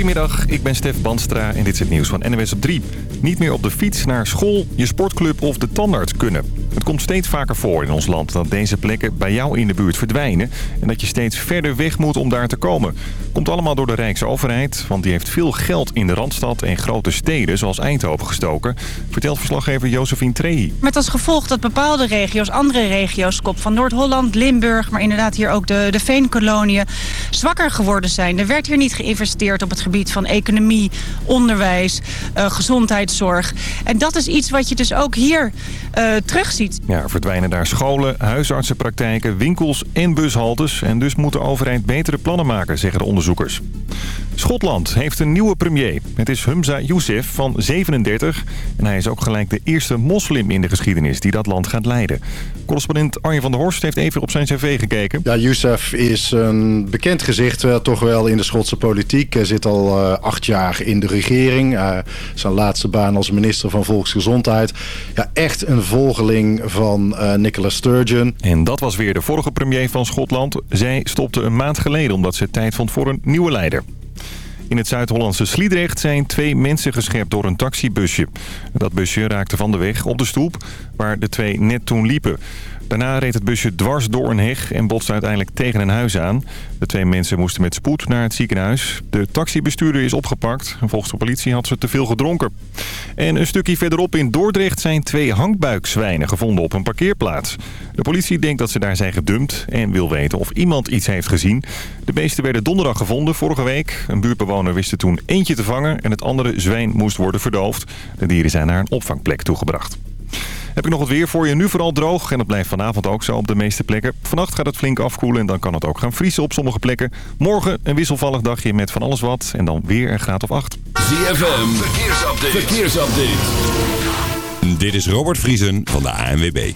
Goedemiddag, ik ben Stef Banstra en dit is het nieuws van NWS op 3. Niet meer op de fiets naar school, je sportclub of de tandarts kunnen. Het komt steeds vaker voor in ons land dat deze plekken bij jou in de buurt verdwijnen... en dat je steeds verder weg moet om daar te komen. Komt allemaal door de Rijksoverheid, want die heeft veel geld in de Randstad en grote steden zoals Eindhoven gestoken... vertelt verslaggever Josephine Trehi. Met als gevolg dat bepaalde regio's, andere regio's, kop van Noord-Holland, Limburg... maar inderdaad hier ook de, de Veenkoloniën, zwakker geworden zijn. Er werd hier niet geïnvesteerd op het gebied van economie, onderwijs, uh, gezondheidszorg. En dat is iets wat je dus ook hier uh, Ja, er verdwijnen daar scholen, huisartsenpraktijken, winkels en bushaltes. En dus moet de overheid betere plannen maken, zeggen de onderzoekers. Schotland heeft een nieuwe premier. Het is Humza Yousef van 37. En hij is ook gelijk de eerste moslim in de geschiedenis die dat land gaat leiden. Correspondent Arjen van der Horst heeft even op zijn cv gekeken. Ja, Yousef is een bekend gezicht uh, toch wel in de Schotse politiek. Hij zit al uh, acht jaar in de regering. Uh, zijn laatste baan als minister van Volksgezondheid. Ja, echt een volgeling van Nicola Sturgeon. En dat was weer de vorige premier van Schotland. Zij stopte een maand geleden omdat ze tijd vond voor een nieuwe leider. In het Zuid-Hollandse Sliedrecht zijn twee mensen geschept door een taxibusje. Dat busje raakte van de weg op de stoep waar de twee net toen liepen. Daarna reed het busje dwars door een heg en botste uiteindelijk tegen een huis aan. De twee mensen moesten met spoed naar het ziekenhuis. De taxibestuurder is opgepakt. Volgens de politie had ze te veel gedronken. En een stukje verderop in Dordrecht zijn twee hangbuikzwijnen gevonden op een parkeerplaats. De politie denkt dat ze daar zijn gedumpt en wil weten of iemand iets heeft gezien. De beesten werden donderdag gevonden, vorige week. Een buurtbewoner wist er toen eentje te vangen en het andere zwijn moest worden verdoofd. De dieren zijn naar een opvangplek toegebracht. Heb ik nog het weer voor je. Nu vooral droog en dat blijft vanavond ook zo op de meeste plekken. Vannacht gaat het flink afkoelen en dan kan het ook gaan vriezen op sommige plekken. Morgen een wisselvallig dagje met van alles wat en dan weer een graad of 8. ZFM, verkeersupdate. verkeersupdate. Dit is Robert Vriesen van de ANWB.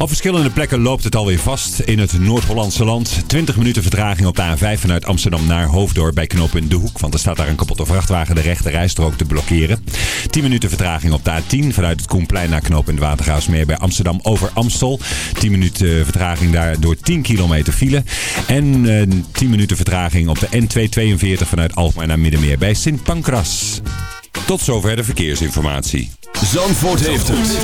Op verschillende plekken loopt het alweer vast in het Noord-Hollandse land. 20 minuten vertraging op de A5 vanuit Amsterdam naar Hoofddorp bij knooppunt De Hoek. Want er staat daar een kapotte vrachtwagen de rechte rijstrook te blokkeren. 10 minuten vertraging op de A10 vanuit het Koenplein naar knooppunt Watergaasmeer bij Amsterdam over Amstel. 10 minuten vertraging daar door 10 kilometer file. En uh, 10 minuten vertraging op de N242 vanuit Alkmaar naar Middenmeer bij Sint Pancras. Tot zover de verkeersinformatie. Zandvoort heeft het.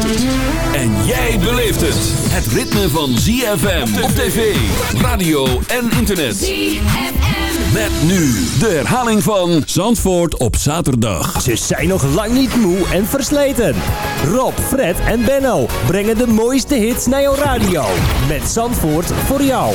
En jij beleeft het. Het ritme van ZFM op tv, radio en internet. ZFM. Met nu de herhaling van Zandvoort op zaterdag. Ze zijn nog lang niet moe en versleten. Rob, Fred en Benno brengen de mooiste hits naar jouw radio. Met Zandvoort voor jou.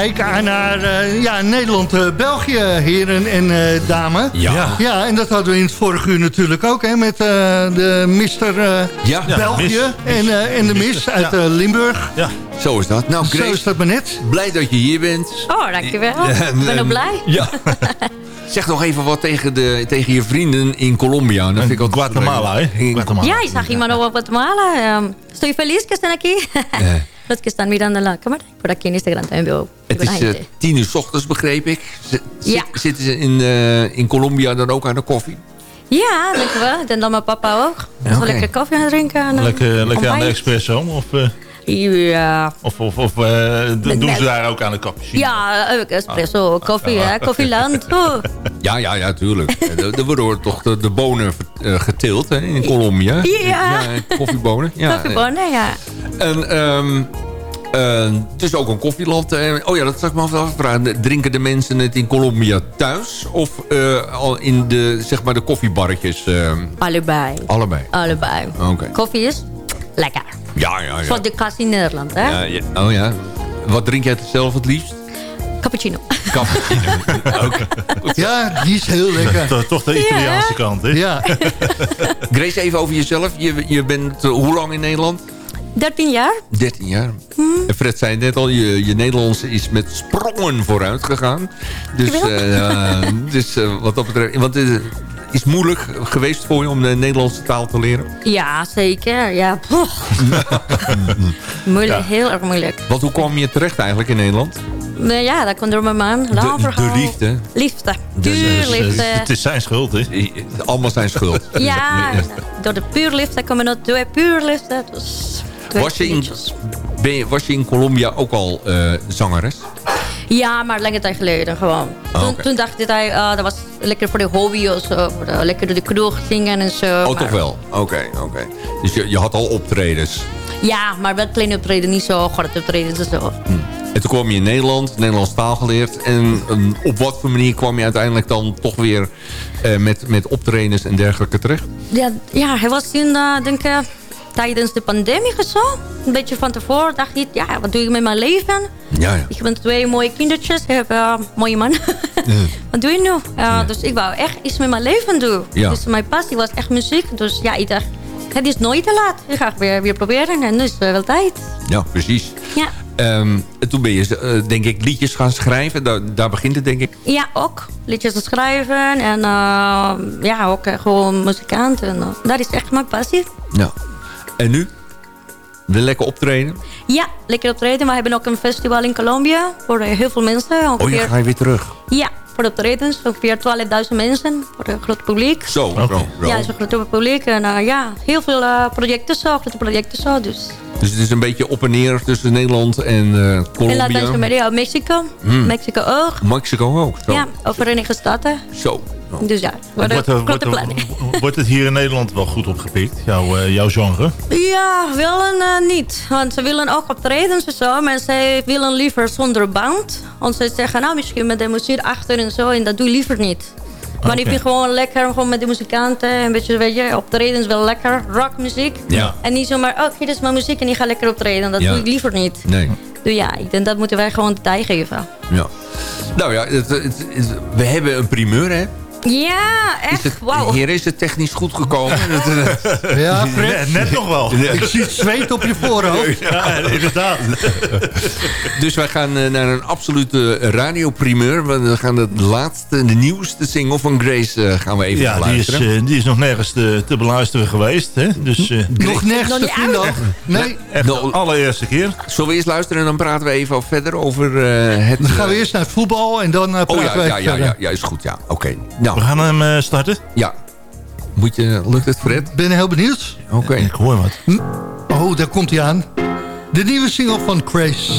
Aan naar eh, ja, Nederland-België, heren en eh dames. Ja. Ja, en dat hadden we in het vorige uur natuurlijk ook, hè, met eh, de Mister eh, Ja, België en, eh, en de Miss uit eh, Limburg. zo is dat. Nou, Zo Grace, is dat maar net. blij dat je hier bent. Oh, dankjewel. Ja, Ik ben en- ook blij. Ja. zeg nog even wat tegen, de, tegen je vrienden in Colombia. Dat vind ik ook Guatemala, hè? Guatemala. Ya, y Sajima no Guatemala. Um, estoy feliz que estén aquí. Los que están mirando la cámara. Por aquí en Instagram también veo Het is gente. tien uur 's ochtends, begreep ik. Z- Ja. zit- Zitten ze in, eh, in Colombia dan ook aan de koffie? Ja, dankjewel. Ik denk dat mijn papa ook. Ja, Zo oké. lekker koffie aan het drinken. en, eh, Lekker, lekker aan de espresso. Of, eh, Ja, of, of, of eh, doen ze daar ook aan de cappuccino? ja eh, espresso, koffie, hè. Koffieland. Oh. Ja, ja, ja, tuurlijk. er, worden toch de, de bonen eh, geteeld hè, in Colombia. Ja. koffiebonen. Ja. Koffiebonen, ja. En ehm, eh, het is ook een koffieland. eh, oh ja, dat zou ik me af vragen. Drinken de mensen het in Colombia thuis? Of eh, al in de, zeg maar de koffiebarretjes? eh, Allebei. allebei? Allebei. Oké. Koffie is lekker. Ja, ja, ja. Zoals de kas in Nederland, hè. ja, ja. Oh ja. Wat drink jij zelf het liefst? Cappuccino. Cappuccino. Oké. Ja, die is heel lekker. Toch, toch de Italiaanse kant, hè? Ja, Grace, even over jezelf. Je, je bent eh, hoe lang in Nederland? 13 jaar. 13 jaar. En Fred zei net al, je, je Nederlands is met sprongen vooruit gegaan. Dus, eh, dus eh, wat dat betreft... Want is- is moeilijk geweest voor je om de Nederlandse taal te leren? Ja, zeker. Ja, moeilijk, heel erg moeilijk. Want hoe kwam je terecht eigenlijk in Nederland? Nee, ja, dat komt door mijn man. De- de liefde. Liefde. Dus, Puur dus, liefde. Het is zijn schuld, hè? Allemaal zijn schuld. Ja, door de puur liefde komen we door puur liefde. Dus twee Was je, in, ben je, was je in Colombia ook al eh, zangeres? Ja, maar lange tijd geleden gewoon. Oh, toen, toen dacht ik, dat ah, dat was lekker voor de hobby of zo. Voor de- lekker door de kroeg zingen en zo. Oh, maar- toch wel? Oké, oké. Dus je, je had al optredens. Ja, maar wel kleine optreden, niet zo grote optredens en zo. En toen kwam je in Nederland, Nederlands taal geleerd. En ehm, op wat voor manier kwam je uiteindelijk dan toch weer eh, met, met optredens en dergelijke terecht? Ja, ja hij was toen, eh, denk ik, tijdens de pandemie of zo. Een beetje van tevoren dacht ik, ja, wat doe ik met mijn leven? Ja, ja. Ik heb twee mooie kindertjes, ik heb eh, een mooie man. wat doe je nu? Ja, Dus ik wou echt iets met mijn leven doen. Ja. Dus mijn passie was echt muziek. Dus ja, ik dacht, het is nooit te laat. Ik ga weer, weer proberen en nu is het wel tijd. Ja, precies. Ja. Ehm, en toen ben je, eh, denk ik, liedjes gaan schrijven. Daar, daar begint het, denk ik. Ja, ook. Liedjes te schrijven en eh, ja, ook eh, gewoon muzikant. En, eh, dat is echt mijn passie. Ja. En nu? De lekker optreden? Ja, lekker optreden. We hebben ook een festival in Colombia voor eh, heel veel mensen. Oh, ja, ga je weer terug. ja, voor de optredens. Ongeveer 12.000 mensen voor een groot publiek. Zo, bro. Ja, het is een groot publiek. En eh, ja, heel veel eh, projecten zo, grote projecten zo. Dus. Dus het is een beetje op en neer tussen Nederland en eh In Colombia. Latijns-Amerika, Mexico. Hmm. Mexico ook. Mexico ook. Zo. Ja, of Verenigde Staten. Zo. Dus ja, Wordt, grote wordt, er- plannen. wordt het hier in Nederland wel goed opgepikt, jouw, eh, jouw genre? Ja, willen eh, niet. Want ze willen ook optreden en zo. Maar ze willen liever zonder band. Want ze zeggen, nou misschien met de muziek achter en zo. En dat doe je liever niet. Maar ik Oké. vind gewoon lekker gewoon met de muzikanten. Een beetje, weet je, optreden is wel lekker. Rockmuziek. Ja. En niet zomaar, oh, hier is mijn muziek en ik ga lekker optreden. Dat Ja. doe ik liever niet. Nee. Dus ja, ik denk dat moeten wij gewoon de tijd geven. Ja. Nou ja, het, het- het- we hebben een primeur, hè? Ja, Is echt. het, Wauw. Hier is het technisch goed gekomen. Eh, Ja, Fred. Net, net nog wel. Ik zie het zweet op je voorhoofd. Ja, inderdaad. dus wij gaan eh, naar een absolute radioprimeur. We gaan de laatste, de nieuwste single van Grace eh, gaan we even Ja, die is, luisteren. eh, die is nog nergens te, te beluisteren geweest. Hè? Dus eh, Nog nergens Nog te niet vinden. Nee, echt de allereerste keer. Zullen we eerst luisteren en dan praten we even verder over eh, het... dan gaan we eerst naar het voetbal en dan eh, praten Oh ja, we ja, ja, ja, is goed, ja. Oké, nou, We gaan hem eh, starten. ja. Moet je, lukt het, Fred? Ben heel benieuwd. Oké. Ik hoor wat. Oh, daar komt hij aan. De nieuwe single van Grace.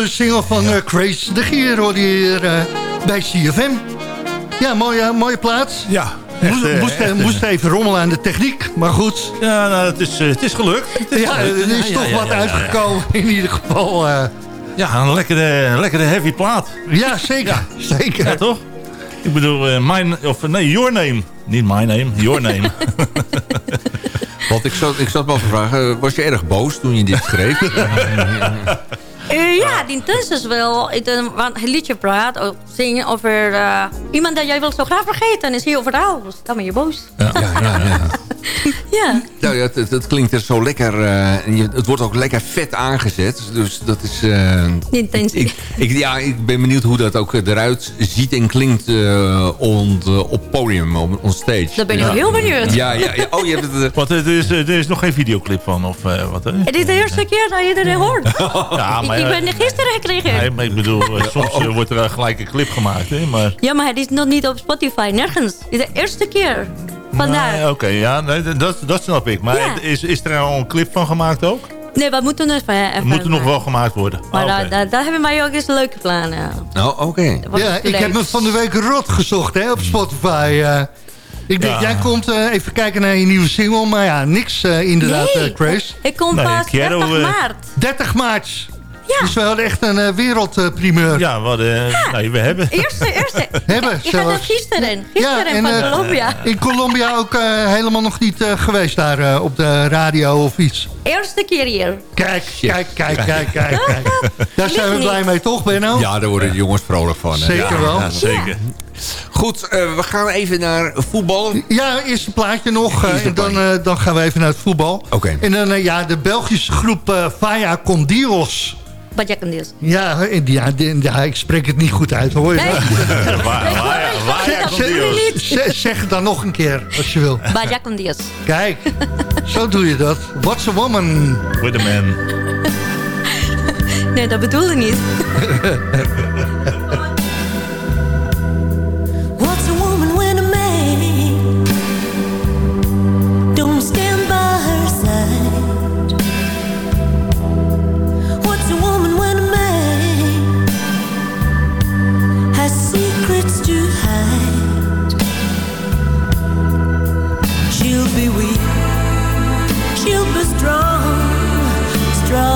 Nieuwe single van eh, Grace de Gier hoorde hier eh, bij CFM. Ja, mooie, mooie plaats. Ja. Moest, echt, eh, moest, echt, moest even rommelen aan de techniek, maar goed. Ja, nou, het, is, het is gelukt. Het is Ja, gelukt. er is Ja, toch ja, wat ja, ja, ja. uitgekomen in ieder geval. eh. Ja, een lekkere, lekkere heavy plaat. ja, zeker. zeker. Ja, toch? Ik bedoel, eh, mijn, of nee, your name. Niet my name, your name. Want ik zat, ik zat me af te vragen, was je erg boos toen je dit schreef? Eh, ja, die is wel. Want het liedje praat, of zingen over eh, iemand dat jij wil zo graag vergeten. is hier overal. Dus dan ben je boos. Ja, ja, ja. Ja. Nou ja, het, het klinkt er zo lekker. eh, en je, het wordt ook lekker vet aangezet. Dus dat is. eh, Intens. ik, ik, ja, ik ben benieuwd hoe dat ook eruit ziet en klinkt eh, on, op podium, op on stage. Daar ben ik ja. heel benieuwd. Ja, ja, ja. Oh, je hebt het. Want er is, er is nog geen videoclip van, of eh, wat? Hè? Het is de eerste keer dat je het hoort. Ja, ik, ik ben er gisteren gekregen. Nee, maar ik bedoel, soms wordt er gelijk een clip gemaakt, hè? Maar, Ja, maar het is nog niet op Spotify. Nergens. Het is de eerste keer. Vandaar. Nee, Oké, ja, nee, dat, dat snap ik. Maar Ja. is, is er al een clip van gemaakt ook? Nee, we moeten even Het moet er nog wel gemaakt worden. Maar Ah, daar, oké. daar, daar hebben wij ook eens leuke plannen. Oh, oké. Wat Ja, ik heb me van de week rot gezocht hè, op Spotify. eh. ik denk, Ja. jij komt eh, even kijken naar je nieuwe single. Maar ja, niks eh, inderdaad, Nee, Grace. ik kom Nee, pas Chiaro, 30 eh, maart. 30 maart. Het is wel echt een eh, wereldprimeur. Ja, wat, eh, nee, we hebben. Eerste, eerste. Hebben Ik ga er zelfs. gisteren. Gisteren en, van eh, Colombia. In Colombia ook eh, helemaal nog niet eh, geweest daar eh, op de radio of iets. Eerste keer hier. Kijk, kijk, kijk, kijk, kijk. kijk. Daar zijn we Niet. blij mee, toch Benno? Ja, daar worden de jongens vrolijk van. hè. Zeker Ja. wel. Ja, zeker. Goed, eh, we gaan even naar voetbal. Ja, eerste plaatje nog. eh, en dan, eh, dan gaan we even naar het voetbal. Oké. En dan ja, de Belgische groep Vaya con Dios. Wat jij kan dus. Ja, en ja, die- ja, ik spreek het niet goed uit, hoor je Nee. waar, waar, Zeg- het dan nog een keer, als je wil. Kan dus. Kijk, zo doe je dat. What's a woman? With a man. Nee, dat bedoelde niet.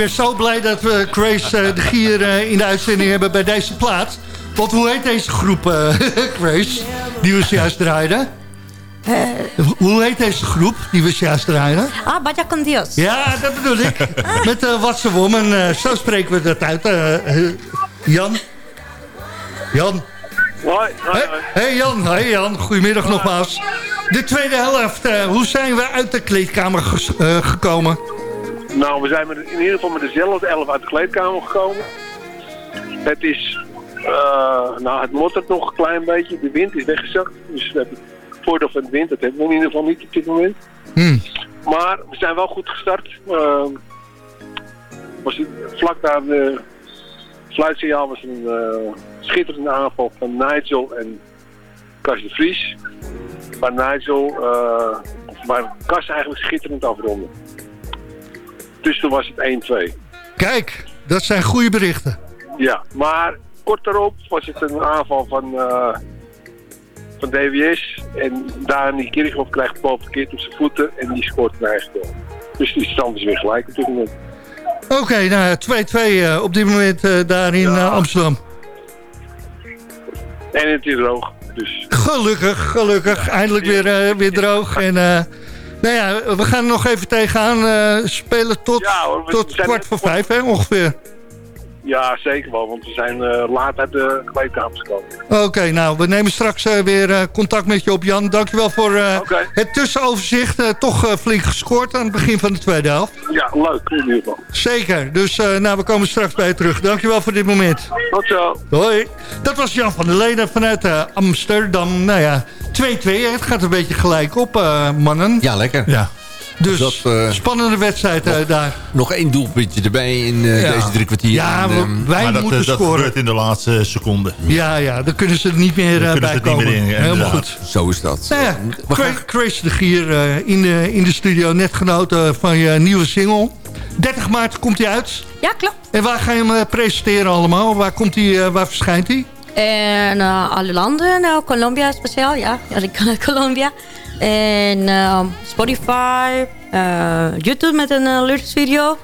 ben zo blij dat we Grace eh, de Gier eh, in de uitzending hebben bij deze plaat. Want hoe heet deze groep, eh, Grace, die we juist draaiden? Hoe heet deze groep die we juist draaiden? Ah, wat jij kan dus. Ja, dat bedoel ik. Met uh, What's a Woman, eh, zo spreken we dat uit. Jan? Jan? Hoi, hoi, Hey, hoi. hey Jan, hey Jan, goedemiddag nogmaals. De tweede helft, eh, hoe zijn we uit de kleedkamer eh, gekomen? Nou, we zijn met, in ieder geval met dezelfde elf uit de kleedkamer gekomen. Het is, eh, nou het mottert nog een klein beetje. De wind is weggezakt. Dus we hebben het voordeel van de wind, dat hebben we in ieder geval niet op dit moment. Hmm. Maar we zijn wel goed gestart. Eh, was het, vlak na de fluitsignaal was een eh, schitterende aanval van Nigel en Cas de Vries. Waar Nigel, waar Cas eigenlijk schitterend afronde. Dus toen was het 1-2. Kijk, dat zijn goede berichten. Ja, maar kort daarop was het een aanval van, eh, van DWS. En Dani Kirchhoff krijgt bal verkeerd op zijn voeten en die scoort een eigen goal. Dus die stand is weer gelijk op dit moment. Oké, nou 2-2 eh, op dit moment eh, daar in eh, Amsterdam. En het is droog. Dus Gelukkig, gelukkig. Eindelijk weer, eh, weer droog. En eh, nou ja, we gaan er nog even tegenaan eh, spelen tot, Ja, hoor, we tot kwart voor vijf hè, ongeveer. Ja, zeker wel, want we zijn eh, laat uit de kleedkamers gekomen. Oké, nou, we nemen straks eh, weer eh, contact met je op, Jan. Dankjewel voor eh, het tussenoverzicht. Eh, toch eh, flink gescoord aan het begin van de tweede helft. Ja, leuk in ieder geval. Zeker. Dus eh, nou, we komen straks bij je terug. Dankjewel voor dit moment. Tot zo. Hoi. Dat was Jan van der Leden vanuit eh, Amsterdam. Nou ja, 2-2. Het gaat een beetje gelijk op, eh, mannen. Ja, lekker. Ja. Dus Dat, eh, spannende wedstrijd eh, daar. Nog één doelpuntje erbij in eh, Ja. deze drie kwartier. Ja, En, ehm, wij maar dat, moeten dat scoren. gebeurt in de laatste seconde. Ja, ja, dan kunnen ze er niet meer Dan eh, bij ze het niet komen. meer in, Helemaal goed. Zo is dat. Nou ja, gaan- Crazy de Gier eh, in, de, in de studio. Net genoten van je nieuwe single. 30 maart komt hij uit. Ja, klopt. En waar ga je hem presenteren allemaal? Waar, komt hij, eh, waar verschijnt hij? En eh, alle landen, nou, Colombia speciaal, ja. ja ik kan Colombia. En eh, Spotify, eh, YouTube met een uh, lyrics video.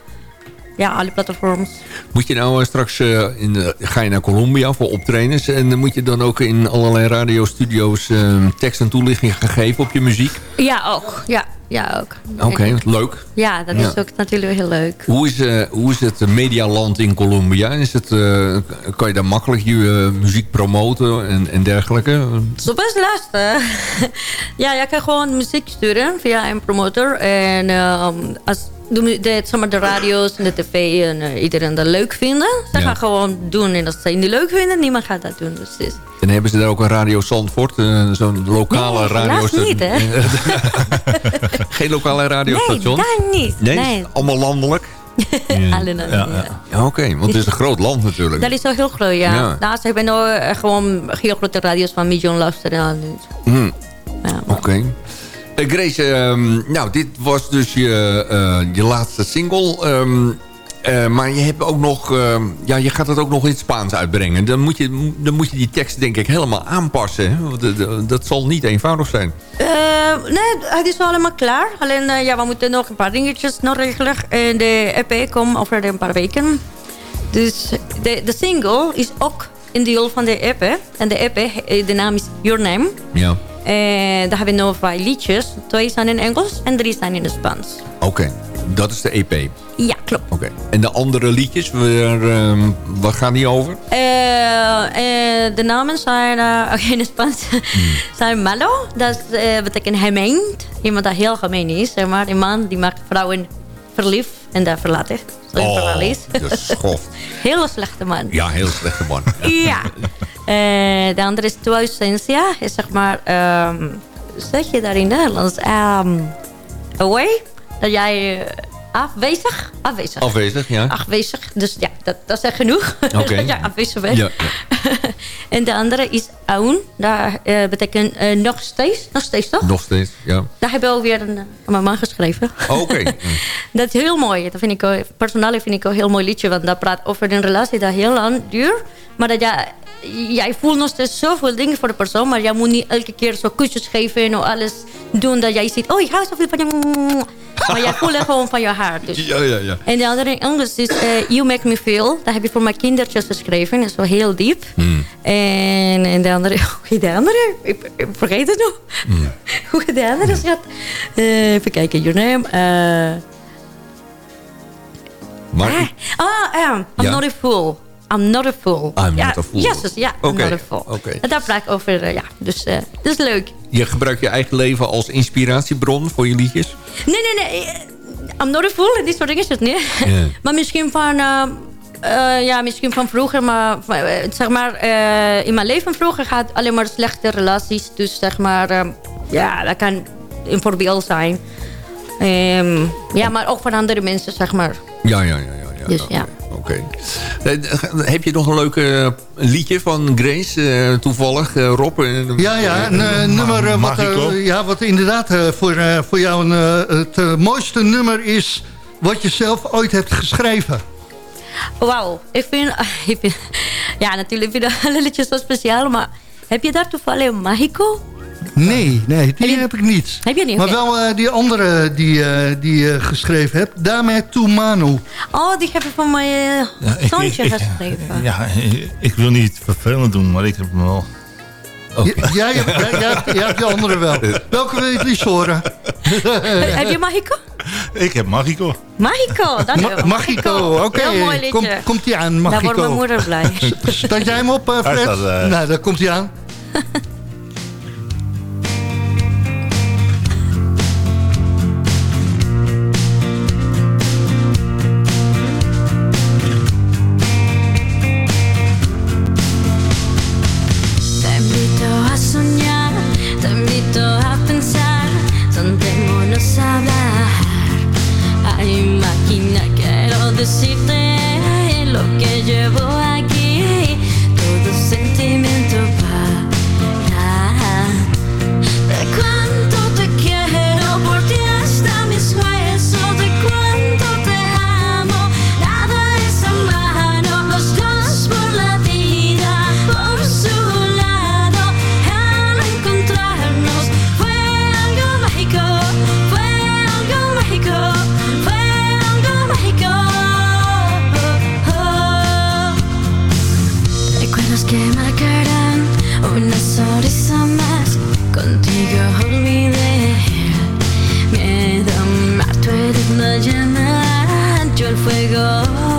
Ja, alle platforms. Moet je nou eh, straks, eh, in de, ga je naar Colombia voor optredens... en moet je dan ook in allerlei radiostudio's eh, tekst en toelichting gaan geven op je muziek? Ja, ook. Ja, ja ook. Oké, leuk. Ja, dat Ja. is ook natuurlijk heel leuk. Hoe is, eh, hoe is het medialand in Colombia? Is het, eh, kan je daar makkelijk je eh, muziek promoten en, en dergelijke? Het is best lastig. ja, je kan gewoon muziek sturen via een promotor. En ehm, als de, de, zeg maar, de radio's en de tv en eh, iedereen dat leuk vinden. Ze Ja. gaan gewoon doen. En als ze het niet leuk vinden, niemand gaat dat doen. Dus is- En hebben ze daar ook een Radio Zandvoort? eh, Zo'n lokale Nee, radio... niet, hè? Geen lokale radiostation? Nee, daar niet. Nee, Nee. allemaal landelijk? Landen, ja. Ja, Oké, want het is een groot land natuurlijk. Dat is wel heel groot, ja. Ja. Daarnaast hebben we nou eh, gewoon heel grote radio's van miljoen luisteraars. Hm. Oké. Eh, Grace, ehm, nou, dit was dus je, eh, je laatste single. ehm, eh, maar je hebt ook nog, ehm, ja, je gaat het ook nog in het Spaans uitbrengen. Dan moet je, dan moet je die tekst denk ik helemaal aanpassen. Eh, dat- zal niet eenvoudig zijn. Eh, nee, het is wel allemaal klaar. Alleen, eh, ja, we moeten nog een paar dingetjes nog regelen. En de EP komt over een paar weken. Dus de, de single is ook een deel van de EP. En de EP, eh, de naam is Your Name. Ja. En daar hebben we nog vijf liedjes. Twee zijn in Engels en drie zijn in het Spaans. Oké, dat is de EP. Ja, klopt. Oké. En de andere liedjes, waar, ehm, waar gaan die over? Eh, eh, de namen zijn uh, in het Spaans zijn malo. Dat eh, betekent gemeend. Iemand dat heel gemeen is. Zeg maar. Een man die maakt vrouwen verliefd en daar verlaten. Oh, dat schoft. Hele slechte man. Ja, heel slechte man. Ja. Eh, de andere is tu ausencia. Is zeg maar, ehm, zeg je daar in Nederlands? Ehm, away. Dat jij eh, afwezig? Afwezig. Afwezig, ja. Afwezig. Dus ja, dat, dat is echt genoeg. Oké. ja, afwezig bent. Ja, en de andere is aun. Dat eh, betekent eh, nog steeds. Nog steeds toch? Nog steeds, ja. Daar hebben we ook weer een, mijn man geschreven. Oké. Dat is heel mooi. Dat vind ik ook, persoonlijk vind ik ook een heel mooi liedje. Want dat praat over een relatie dat heel lang duurt. Maar dat jij, jij voelt nog steeds zoveel dingen voor de persoon. Maar jij moet niet elke keer zo kusjes geven en alles doen. Dat jij ziet, oh ik hou zoveel van je. Maar jij voelt het gewoon van je hart. Dus. Ja, ja, ja. En de andere in Engels is eh, You Make Me Feel. Dat heb je voor mijn kindertjes geschreven. Dat is wel heel diep. En, en de andere... Hoe de andere? Ik, ik vergeet het nog. Hoe heet de andere schat? Eh, even kijken. Your name. Maar, Ah, um, I'm Ja? not a fool. I'm not a fool. I'm ja, not a fool. Yes, yes, ja, I'm not a fool. En daar praat ik over, ja. Dus dat is leuk. je gebruikt je eigen leven als inspiratiebron voor je liedjes? Nee, nee, nee. I'm not a fool. Dit soort dingen is het niet. Maar misschien van... eh, eh, ja, misschien van vroeger, maar eh, zeg maar, in mijn leven vroeger gaat alleen maar slechte relaties. Dus zeg maar, ja, dat kan een voorbeeld zijn. Ehm, ja, maar ook van andere mensen, zeg maar. Ja, ja, ja. ja, ja. Dus ja. Oké. Eh, Heb je nog een leuk eh, liedje van Grace, eh, toevallig, eh, Rob? Ja, ja, een nummer wat, Magico? ja, wat inderdaad eh, voor, voor jou een, eh, het mooiste nummer is... wat je zelf ooit hebt geschreven. Wauw, ik vind, ik vind... Ja, natuurlijk vind ik alle liedjes zo speciaal, maar... Heb je daar toevallig Magico? Nee, nee, die heb ik niet. Heb je niet? Maar wel eh, die andere die, eh, die je geschreven hebt. Daarmee to Manu. Oh, die heb ik van mijn uh, Ja, ik- zoontje geschreven. Ja, ik- ik wil niet vervelend doen, maar ik heb hem wel. Jij, hebt, jij, jij hebt, jij hebt die andere wel. Welke wil je het liefst horen? heb je Magico? Ik heb Magico. Magico, dat Ma- Magico, oké. Heel mooi liedje. Kom- komt hij aan, Daar Magico. wordt mijn moeder blij. Staat jij hem op, eh, Fred? staat, eh, Nou, daar komt hij aan. fuego.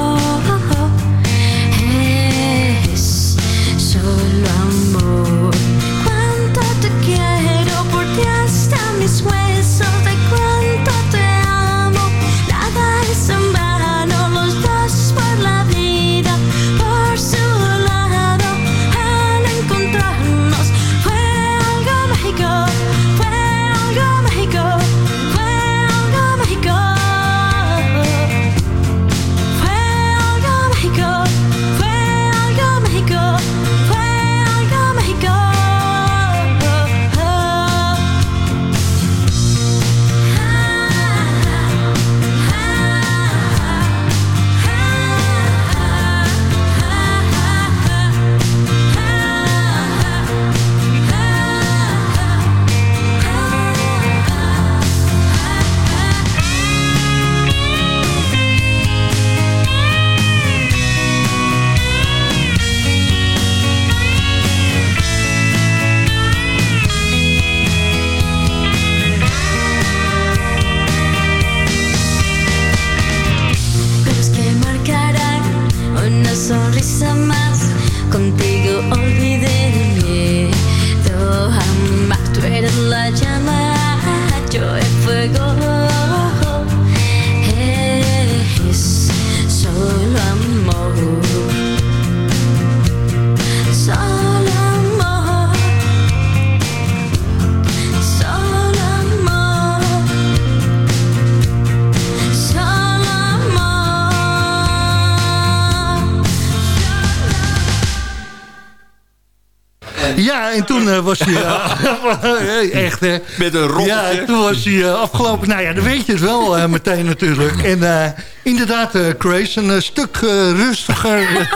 Was hij... eh, echt, hè? Met een rommeltje. Ja, toen was hij eh, afgelopen. Nou ja, dan weet je het wel eh, meteen natuurlijk. En eh, inderdaad, eh Grace, een stuk eh, rustiger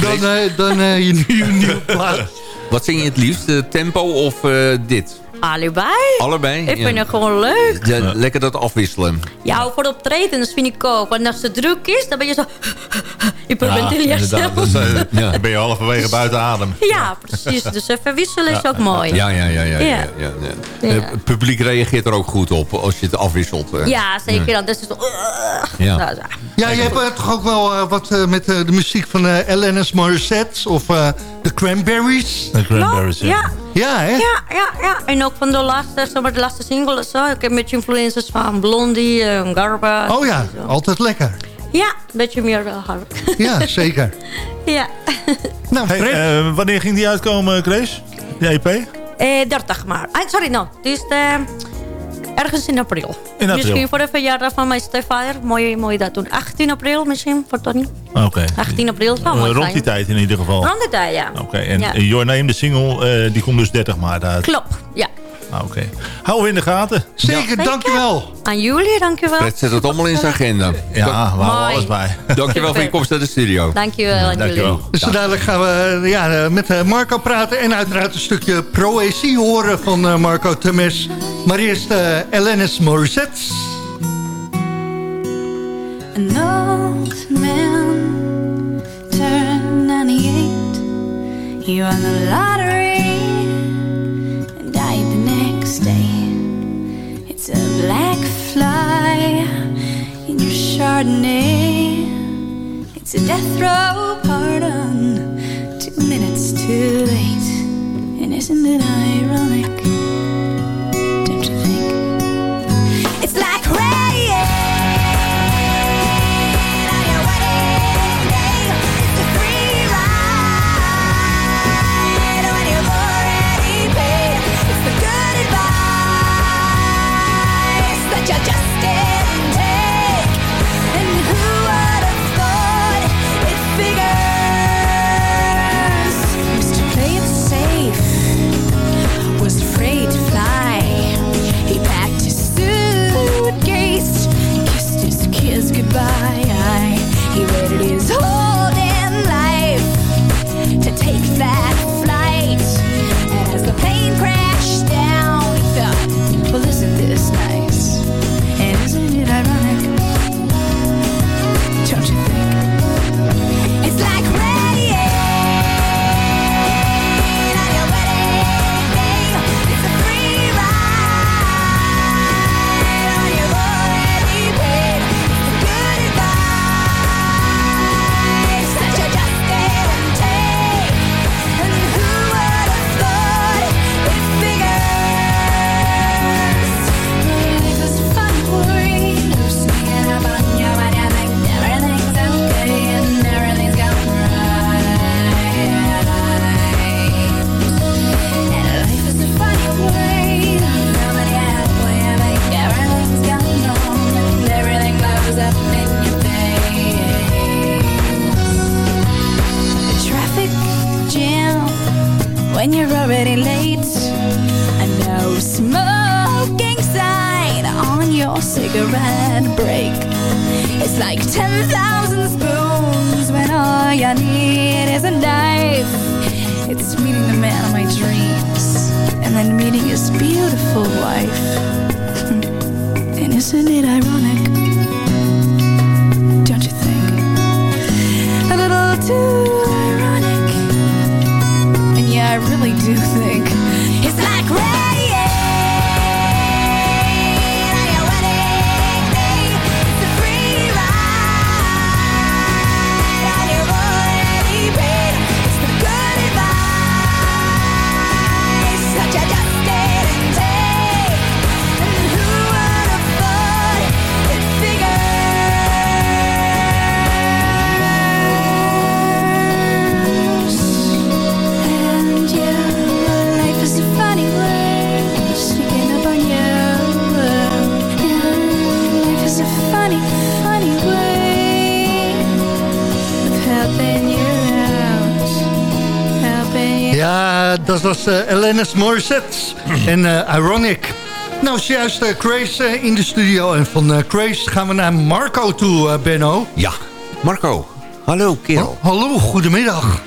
dan, dan je nieuwe, nieuwe plaat. Wat zing je het liefst? tempo of eh, dit? Allebei. Allebei? Ik Ja. vind het gewoon leuk. Ja, Lekker dat afwisselen. Ja, voor optredens vind ik ook. Want als het druk is, dan ben je zo... Hyperventileer inderdaad. zelf. Dus, eh, Dan ben je halverwege buiten adem. Ja, precies. Dus even wisselen is ook mooi. Ja, ja, ja. ja, ja, Ja. ja, ja. Ja. Eh, Het publiek reageert er ook goed op als je het afwisselt. Ja, zeker. Dan. Dus het is zo... Ja. Ja, je hebt eh, toch ook wel wat met de muziek van eh Alanis Morissette of eh de Cranberries. De Cranberries, ja. Ja, Ja, hè? ja, ja, ja. En ook van de laatste, zeg maar, de laatste single en zo. Ik heb een beetje influences van Blondie, eh, Garba. Oh ja, altijd lekker. Ja, een beetje meer uh, hard. Ja, zeker. ja. Nou, Hey, eh, wanneer ging die uitkomen, Grace? De EP? Eh, 30 maart. Ah, sorry, no. Het is eh, ergens in april. In april. Misschien voor de verjaardag van mijn stepvader. Mooi, mooi datum. 18 april misschien, voor Tony. Oké. 18 april zou mooi rond zijn. die tijd in ieder geval. Rond de tijd, ja. Oké, en Ja. Your Name, de single, eh, die komt dus 30 maart uit. Klopt, ja. Ah, Oké. Hou we in de gaten. zeker, dankjewel. Aan jullie, dankjewel. Fred zet het allemaal in zijn agenda. Ja, we houden alles bij. Dankjewel voor je komst naar de studio. Dankjewel aan jullie. Dankjewel. Dus dadelijk gaan we eh, ja, eh, met eh, Marco praten. En uiteraard een stukje proëzie horen van Marco Temes. Maar eerst eh Alanis Morissette. An old man turned 98. He won the lottery stay. It's a black fly in your Chardonnay. It's a death row pardon, two minutes too late. And isn't it ironic? When you're already late. A no smoking sign on your cigarette break. It's like 10,000 spoons when all you need is a knife. It's meeting the man of my dreams and then meeting his beautiful wife. Hmm. And isn't it ironic? Don't you think? A little too do think dat was eh Alanis Morissette en eh, Ironic. Nou, is juist eh, Grace in de studio. En van Grace gaan we naar Marco toe, Benno. Ja, Marco. Hallo, kerel. hallo, goedemiddag.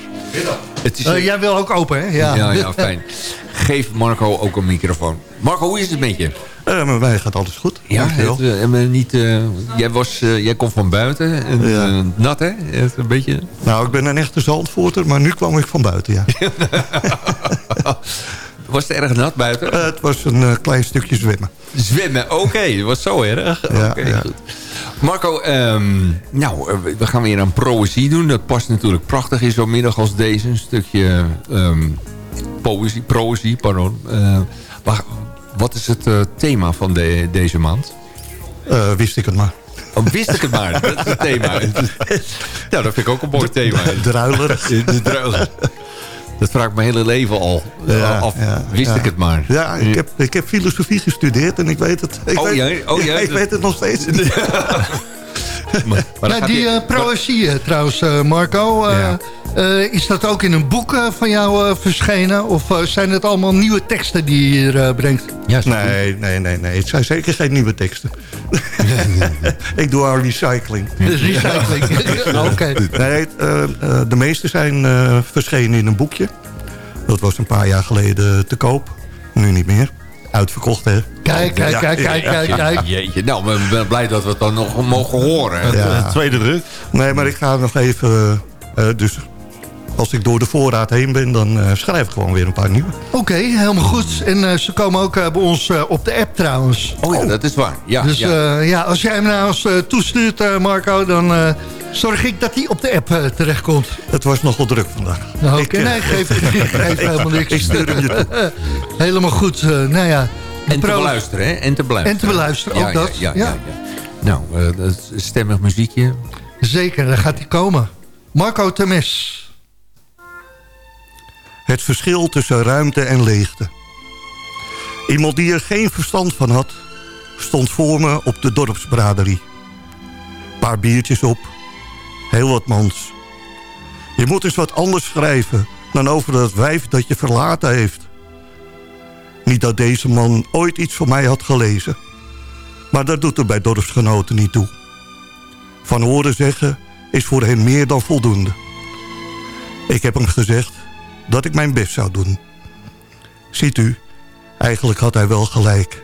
Het is, Eh, jij wil ook open, hè? Ja, ja, ja, fijn. Geef Marco ook een microfoon. Marco, hoe is het met je? Uh, met mij gaat alles goed. Ja, het, eh, maar niet, eh, jij, was, jij komt van buiten. En, Ja. nat, hè? Het een beetje... Nou, ik ben een echte zandvoorter, maar nu kwam ik van buiten, ja. Was het erg nat buiten? Het was een klein stukje zwemmen. Zwemmen, oké. Dat was zo erg. Ja, goed. Marco, ehm, nou, we gaan weer aan proëzie doen. Dat past natuurlijk prachtig in zo'n middag als deze. Een stukje ehm, poëzie, proëzie, pardon. Maar wat is het eh, thema van de, deze maand? Eh, wist ik het maar. Oh, wist ik het maar. Dat is het thema. nou, dat vind ik ook een mooi thema. Druilerig. De druilerig. Dat vraag ik mijn hele leven al eh, Ja, af. ja, Wist ja. ik het maar. Ja, ik heb, ik heb filosofie gestudeerd en ik weet het. Ik Oh, weet, jij? Oh, jij? ik weet het nog steeds niet. Maar, Nou, die proëzie eh, trouwens, eh, Marco. eh, Ja. eh, is dat ook in een boek van jou eh, verschenen? Of zijn het allemaal nieuwe teksten die je hier eh, brengt? Ja. Nee, nee, nee, nee. Het zijn zeker geen nieuwe teksten. ik doe al recycling. Recycling. Oké. Nee, de meeste zijn eh, verschenen in een boekje. Dat was een paar jaar geleden te koop. Nu niet meer. Uitverkocht, hè? Kijk, kijk, kijk, kijk, kijk, ja. kijk. Jeetje, nou, ik ben blij dat we het dan nog mogen horen. Ja. Tweede druk. Nee, maar ik ga nog even... eh, dus als ik door de voorraad heen ben, dan eh, schrijf ik gewoon weer een paar nieuwe. Oké, helemaal goed. En eh, ze komen ook eh, bij ons eh, op de app trouwens. Oh ja, dat is waar. Ja, dus ja. ja. ja, als jij hem naar ons eh, toestuurt, eh, Marco... dan eh, zorg ik dat hij op de app terechtkomt. Het was nogal druk vandaag. Nou, Ik, Oké, nee, geef, geef helemaal niks. Ik stuur hem je toe. helemaal goed. eh, nou ja. En te beluisteren, hè? En te beluisteren. En te beluisteren, ook ja, dat. Ja, ja, Ja. ja, ja. Nou, eh, dat stemmig muziekje. Zeker, daar gaat hij komen. Marco Temes. Het verschil tussen ruimte en leegte. Iemand die er geen verstand van had, stond voor me op de dorpsbraderie. Paar biertjes op, heel wat mans. Je moet eens wat anders schrijven dan over dat wijf dat je verlaten heeft. Niet dat deze man ooit iets van mij had gelezen. Maar dat doet er bij dorpsgenoten niet toe. Van horen zeggen is voor hen meer dan voldoende. Ik heb hem gezegd dat ik mijn best zou doen. Ziet u, eigenlijk had hij wel gelijk.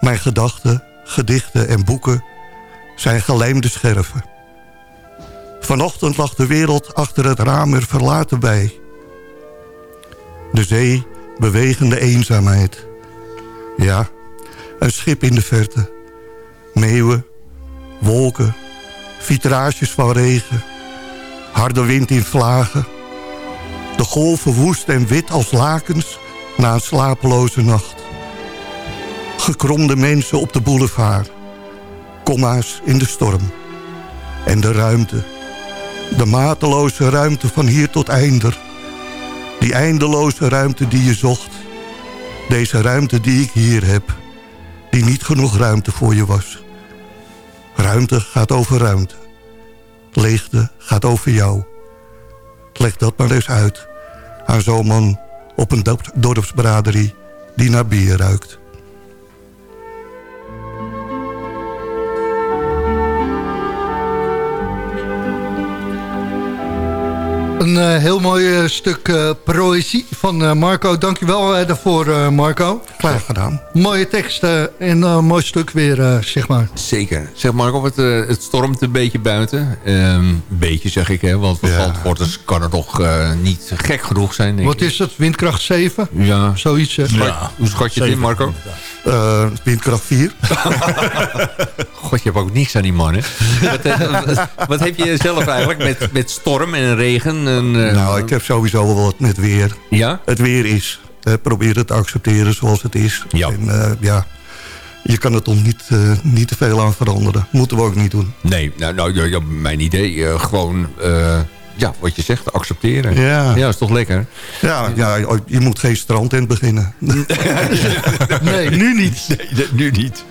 Mijn gedachten, gedichten en boeken zijn gelijmde scherven. Vanochtend lag de wereld achter het raam er verlaten bij. De zee, bewegende eenzaamheid. Ja, een schip in de verte. Meeuwen, wolken, vitrages van regen. Harde wind in vlagen. De golven woest en wit als lakens na een slapeloze nacht. Gekromde mensen op de boulevard. Komma's in de storm. En de ruimte. De mateloze ruimte van hier tot einder. Die eindeloze ruimte die je zocht. Deze ruimte die ik hier heb. Die niet genoeg ruimte voor je was. Ruimte gaat over ruimte. Leegte gaat over jou. Leg dat maar eens uit aan zo'n man op een dorp- dorpsbraderie die naar bier ruikt. Een eh, heel mooi eh, stuk eh proëzie van Marco. Dankjewel daarvoor, Marco. Klaar gedaan. Mooie tekst eh, en een mooi stuk weer, zeg maar. Zeker. Zeg Marco, het, het stormt een beetje buiten. Ehm, een beetje zeg ik, hè, want voor Ja. Kan het toch eh, niet gek genoeg zijn. Denk Wat ik. is het? Windkracht 7? Ja. Zoiets. Hoe schat je het in. Marco? Eh, windkracht 4. God, je hebt ook niks aan die man, hè? wat, wat, wat heb je zelf eigenlijk met, met storm en regen? En, eh, Nou, ik heb sowieso wel wat met weer. Ja? Het weer is. Probeer het te accepteren zoals het is. Ja. En, eh, ja, je kan er toch niet, eh, niet te veel aan veranderen. Moeten we ook niet doen. Nee, nou, nou ja, mijn idee. gewoon, ja, wat je zegt, accepteren. Ja. Ja, is toch lekker? Ja, ja, je moet geen strandtent beginnen. Nee, nu niet. Nee, nu niet.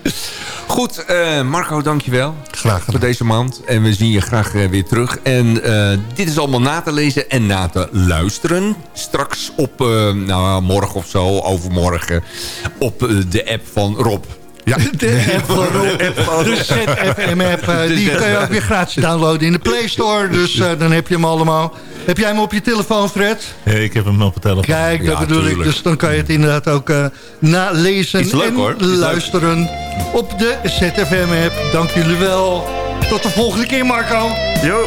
Goed, eh, Marco, dankjewel. Graag Voor gedaan. deze maand. En we zien je graag eh, weer terug. En eh, dit is allemaal na te lezen en na te luisteren. Straks op, nou, morgen of zo, overmorgen. Op de app van Rob. Ja. De app van. De ZFM-app. eh, die kun je ook weer gratis downloaden in de Play Store. Dus eh, dan heb je hem allemaal. Heb jij hem op je telefoon, Fred? Ja, ik heb hem op het telefoon. Kijk, dat Ja, bedoel ik. Dus dan kan je het inderdaad ook eh, nalezen leuk, en hoor. Is leuk. luisteren op de ZFM-app. Dank jullie wel. Tot de volgende keer, Marco. Jo.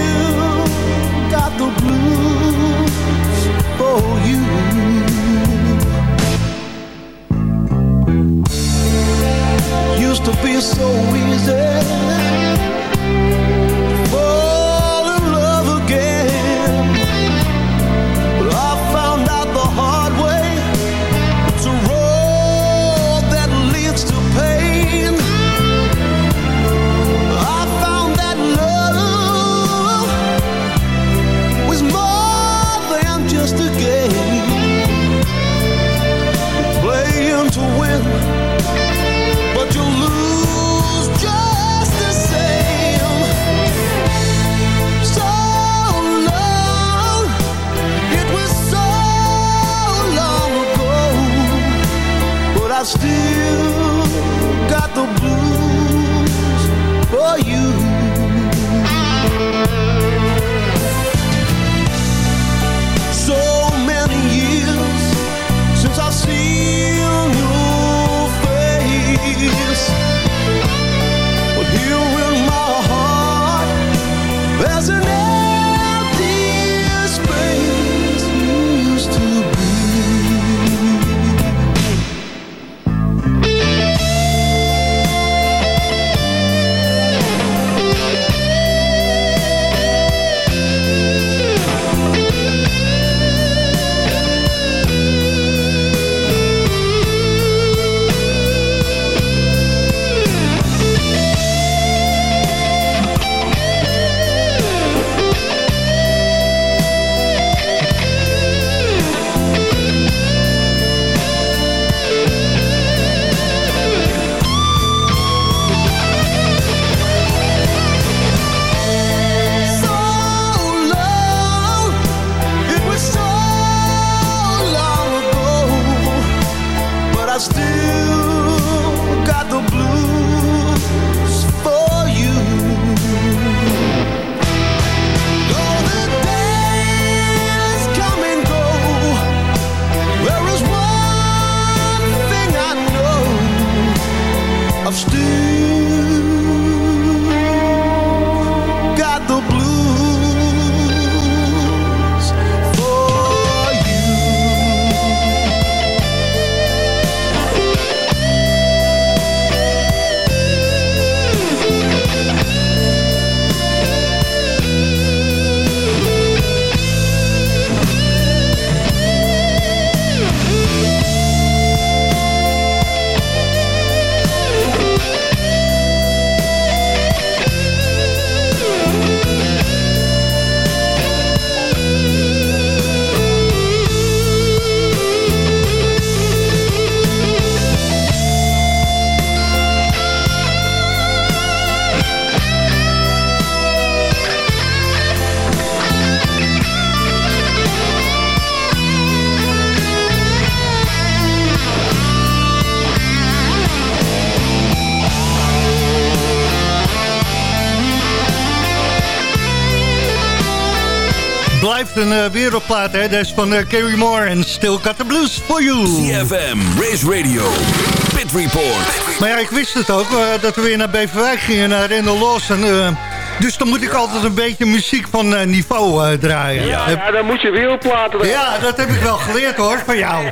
Een eh, wereldplaat, hè? Dat is van eh, Carrie Moore en Still Got the Blues for You. CFM, Race Radio, Pit Report. Maar ja, ik wist het ook, eh, dat we weer naar Beverwijk gingen, naar Rendel Lawson. Dus dan moet ik altijd een beetje muziek van eh, niveau eh, draaien. Ja, dan moet je wereldplaten draaien. ja, dat heb ik wel geleerd hoor, van jou.